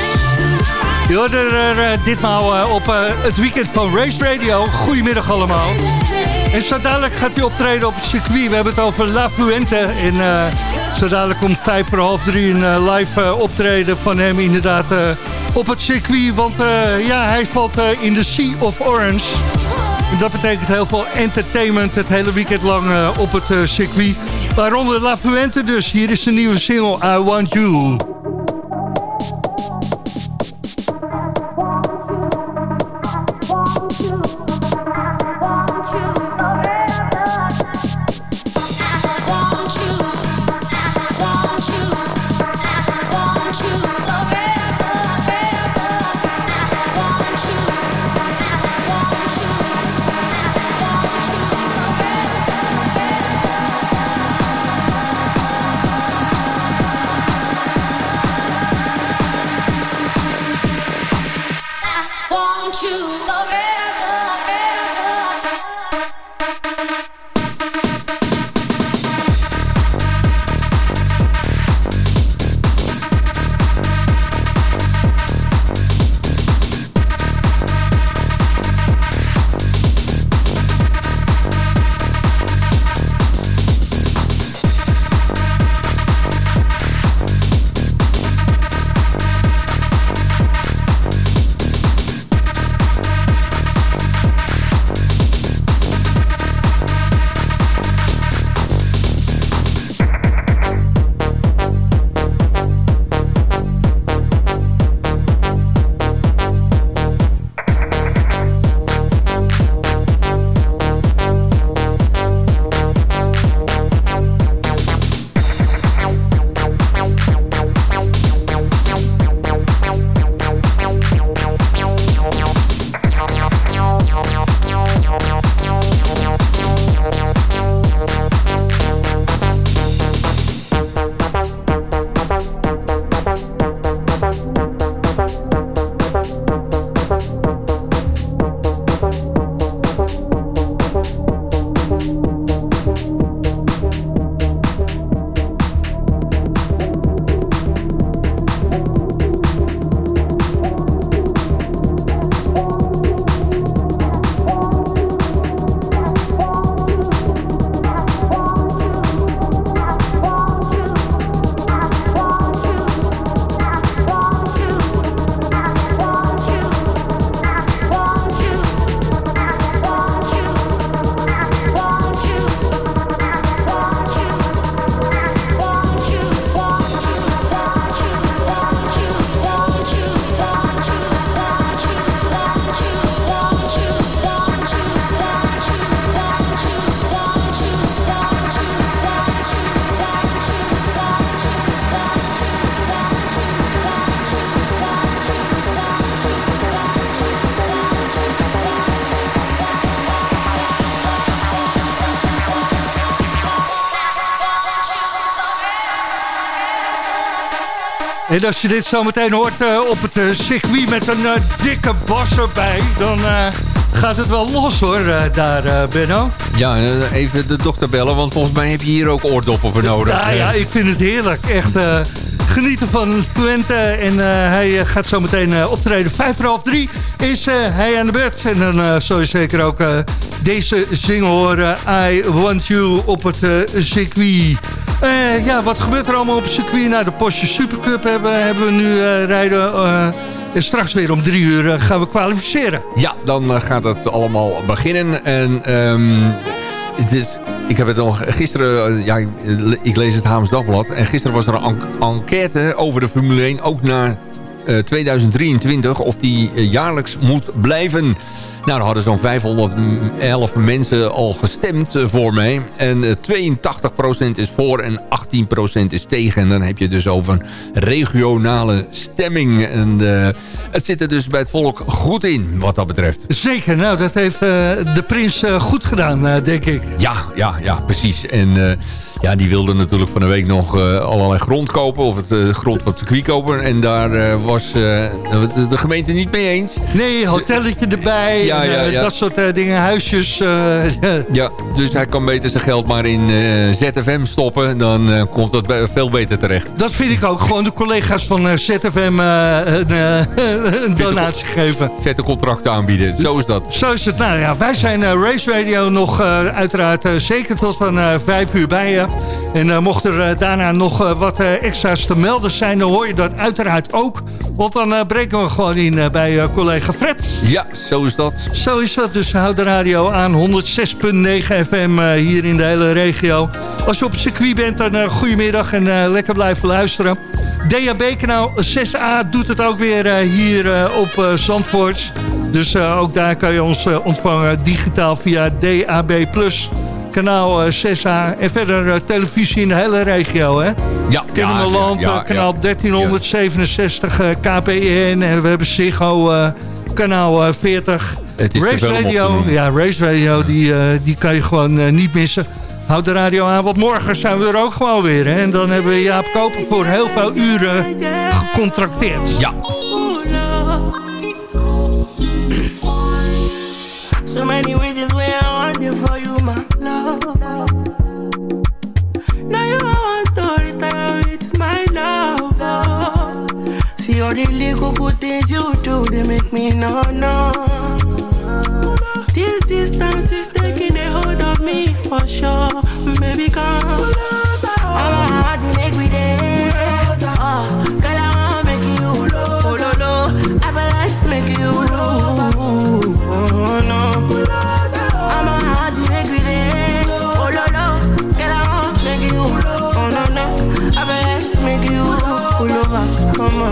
Je hoorde er eh, ditmaal eh, op het weekend van Race Radio. Goedemiddag allemaal. En zo dadelijk gaat hij optreden op het circuit. We hebben het over La Fuente. En eh, zo om vijf voor half drie een live optreden van hem inderdaad op het circuit. Want ja, hij valt in de Sea of Orange. Dat betekent heel veel entertainment het hele weekend lang eh, op het eh, circuit. Waaronder La Fuente dus. Hier is de nieuwe single I Want You. Als je dit zo meteen hoort eh, op het eh, circuit met een eh, dikke bas erbij... dan gaat het wel los hoor, daar Benno. Ja, en, even de dokter bellen, want volgens mij heb je hier ook oordoppen voor nodig. Ja, ja, ik vind het heerlijk. Echt genieten van Fuente. En hij gaat zo meteen optreden. Vijf voor half drie is hij aan de beurt. En dan zul je zeker ook deze single horen. I Want You op het circuit. Eh, ja, wat gebeurt er allemaal op circuit? Nou, de Porsche Supercup hebben, hebben we nu eh, rijden. eh, en straks weer om drie uur eh, gaan we kwalificeren. Ja, dan eh, gaat het allemaal beginnen. En ehm, het is, ik heb het nog gisteren... eh, ja, ik, lees het Haams Dagblad. En gisteren was er een en- enquête over de Formule 1. Ook naar eh, 2023. Of die eh, jaarlijks moet blijven. Nou, er hadden zo'n 511 mensen al gestemd eh, voor mij. En eh, 82% is voor en 18% is tegen. En dan heb je dus over een regionale stemming. En eh, het zit er dus bij het volk goed in, wat dat betreft. Zeker, nou dat heeft eh, de prins eh, goed gedaan, eh, denk ik. Ja, ja, ja, precies. En eh, Ja, die wilden natuurlijk van de week nog eh, allerlei grond kopen. Of het eh, grond wat circuit kopen. En daar eh, was de, de gemeente niet mee eens. Nee, hotelletje erbij. Ja, en, ja, ja. Dat soort dingen, huisjes. (laughs) Ja, dus hij kan beter zijn geld maar in ZFM stoppen. Dan komt dat veel beter terecht. dat vind ik ook. Gewoon de collega's van ZFM een, (laughs) een donatie geven. Vette contracten aanbieden. Zo is dat. Zo is het. Nou ja, wij zijn Race Radio nog uiteraard zeker tot aan vijf uur bij je. En eh, mocht er eh, daarna nog eh, wat extra's te melden zijn, dan hoor je dat uiteraard ook. Want dan breken we gewoon in bij collega Fred. Ja, zo is dat. Zo is dat. Dus houd de radio aan. 106.9 FM hier in de hele regio. Als je op het circuit bent, dan goedemiddag en lekker blijven luisteren. DHB-kanaal 6A doet het ook weer hier op Zandvoort. Dus ook daar kan je ons ontvangen digitaal via DAB+. Kanaal eh, 6A en verder eh, televisie in de hele regio, hè? Ja, ja, eh, kanaal ja. 1367 eh, KPN. En we hebben Ziggo, eh, kanaal eh, 40. Het is Race Radio, ja, Race Radio, die, eh, die kan je gewoon eh, niet missen. Houd de radio aan, want morgen zijn we er ook gewoon weer. Hè? En dan hebben we Jaap Koper voor heel veel uren gecontracteerd. Ja. All the little good things you do, they make me no no. This distance is taking a hold of me for sure, baby. Come, I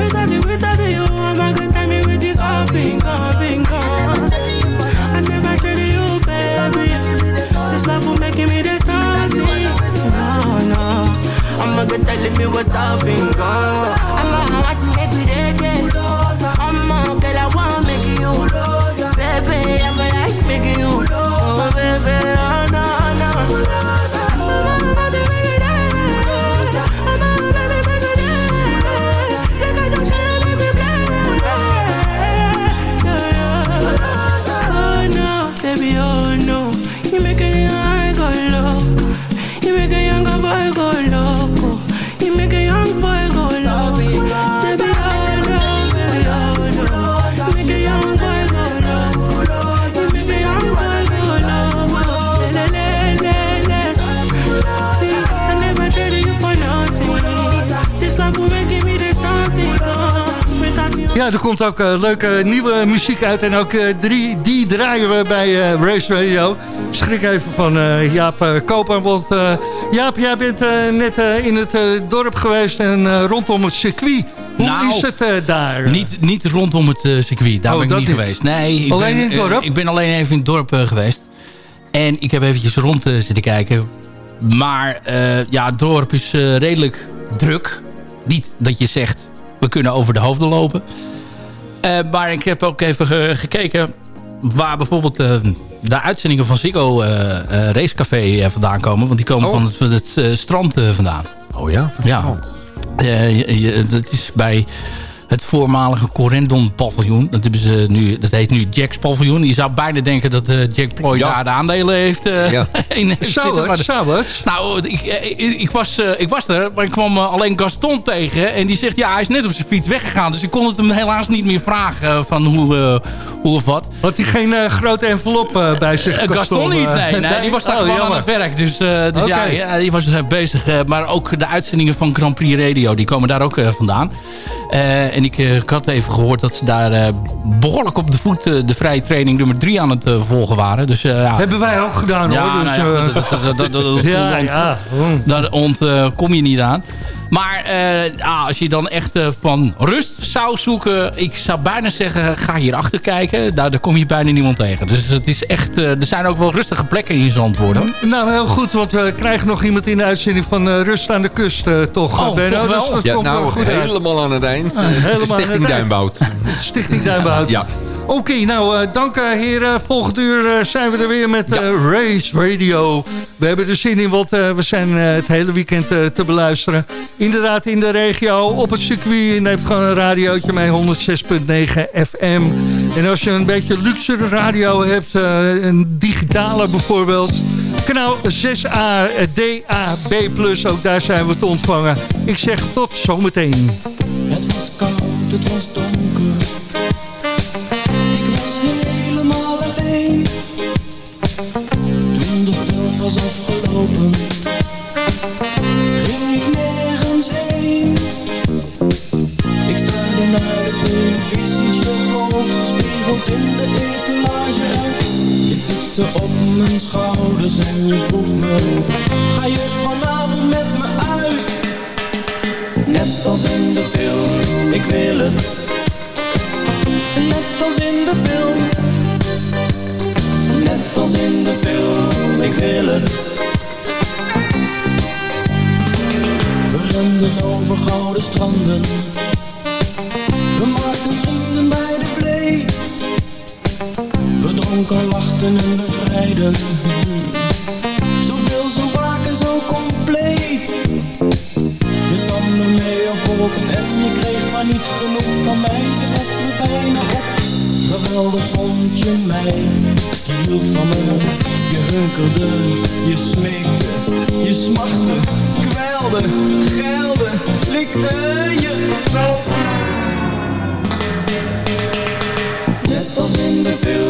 Better the better the you. Oh my God, tell me which is all bingo, bingo. I never treated you, baby. This love will making me this naughty. No, no. I'm a good tell me what's up. I'm a hot to make me dead. I'm a girl, I wanna make you. Baby, I'm a like making you. Oh, baby. Komt ook eh, leuke nieuwe muziek uit. En ook eh, drie, die draaien we bij eh, Race Radio. Schrik even van Jaap Koper. Want Jaap, jij bent net in het dorp geweest en rondom het circuit. Hoe Nou, is het daar? Niet, niet rondom het circuit, daar Oh, ben ik niet geweest. Nee, ik Alleen ben, in het dorp? ik ben alleen even in het dorp geweest. En ik heb eventjes rond zitten kijken. Maar ja, het dorp is redelijk druk. Niet dat je zegt, we kunnen over de hoofden lopen. Eh, maar ik heb ook even ge- gekeken waar bijvoorbeeld eh, de uitzendingen van Ziggo eh, Racecafé vandaan komen. Want die komen Oh. van het, van het strand vandaan. Oh ja? Ja. Eh, je- je- dat is bij het voormalige Corendon paviljoen. Dat, hebben ze nu, dat heet nu Jack's paviljoen. Je zou bijna denken dat eh, Jack Ploy Ja. daar de aandelen heeft. eh, Ja. (laughs) in Zou het? de- Zou het? nou, ik, ik, ik, was, eh, ik was er, maar ik kwam eh, alleen Gaston tegen. En die zegt, ja, hij is net op zijn fiets weggegaan. Dus ik kon het hem helaas niet meer vragen eh, van hoe, eh, hoe of wat. Had hij geen eh, grote envelop eh, bij zich? Eh, Gaston niet, eh? nee, (laughs) nee. Die was daar Oh, gewoon jammer. aan het werk. Dus, eh, dus ja, die was eh, bezig. eh, maar ook de uitzendingen van Grand Prix Radio, die komen daar ook eh, vandaan. Eh, en ik, eh, ik had even gehoord dat ze daar eh, behoorlijk op de voet de vrije training nummer 3 aan het volgen waren. Dus, ja. Hebben wij ook gedaan Ja, hoor. Dus, nou ja, eh, goed, dat- dat- dat- dat- dat- (laughs) ja, ont- ja. Daar ontkom je niet aan. Maar eh, ah, als je dan echt eh, van rust zou zoeken... ik zou bijna zeggen, ga hier achter kijken. Daar, daar kom je bijna niemand tegen. Dus het is echt, eh, er zijn ook wel rustige plekken in Zandvoort. hoor. Nou, heel goed, want we krijgen nog iemand in de uitzending van eh, Rust aan de Kust, eh, toch, Oh, Benno? toch wel? Dus dat Ja, komt wel nou, goed uit. helemaal aan het eind. Ah, helemaal aan Stichting het eind. Duinbout. Stichting Duinbout. Ja. Oké, nou, eh, dank eh, heren. Volgend uur eh, zijn we er weer met eh, Race Radio. We hebben er zin in, want eh, we zijn eh, het hele weekend eh, te beluisteren. Inderdaad in de regio, op het circuit. Je neemt gewoon een radiootje mee, 106.9 FM. En als je een beetje luxere radio hebt, eh, een digitale bijvoorbeeld... Kanaal 6A, eh, DAB+, ook daar zijn we te ontvangen. Ik zeg tot zometeen. Het was koud, het was donker. Op mijn schouders en je me, ga je vanavond met me uit? Net als in de film, ik wil het. Net als in de film. Net als in de film, ik wil het. We renden over gouden stranden. We maakten vrienden bij. Dronken, lachten en bevrijden. Zoveel, zo vaak en zo compleet. Je nam me mee op wolken en je kreeg maar niet genoeg van mij. Je zat me bijna op. Geweldig vond je mij. Je hield van me, je hunkerde, je smeekte, je smachtte, kwelde, geilde, likte je zo. Net als in de film,